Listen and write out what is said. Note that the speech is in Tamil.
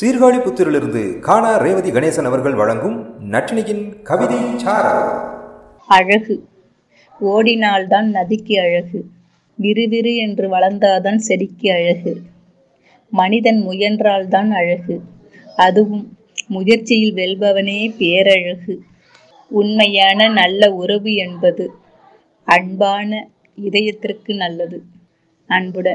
சீர்காழி புத்திரிலிருந்து காணா ரேவதி கணேசன் அவர்கள் வழங்கும் நட்டினியின் கவிதை அழகு. ஓடினால்தான் நதிக்கு அழகு. விறுவிறு என்று வளர்ந்தால்தான் செடிக்கு அழகு. மனிதன் முயன்றால்தான் அழகு. அதுவும் முயற்சியில் வெல்பவனே பேரழகு. உண்மையான நல்ல உறவு என்பது அன்பான இதயத்திற்கு நல்லது. அன்புடன்